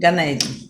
Ganelli.